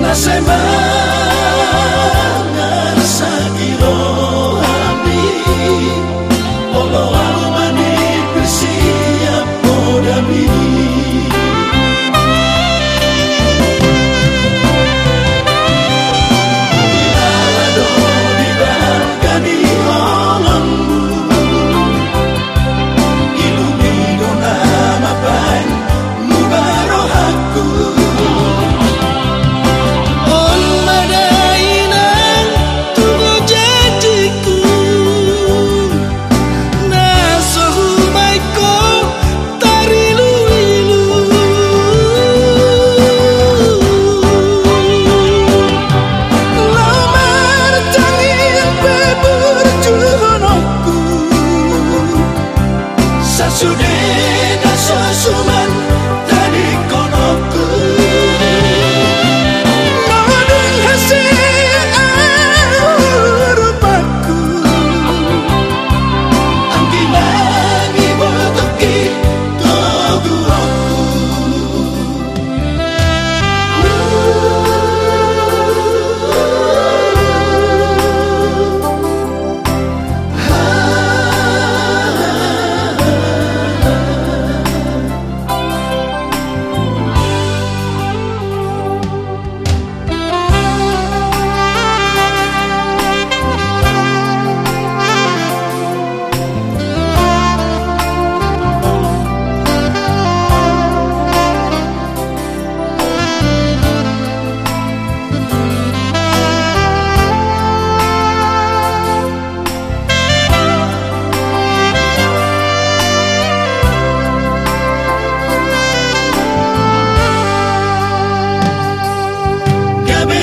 nasema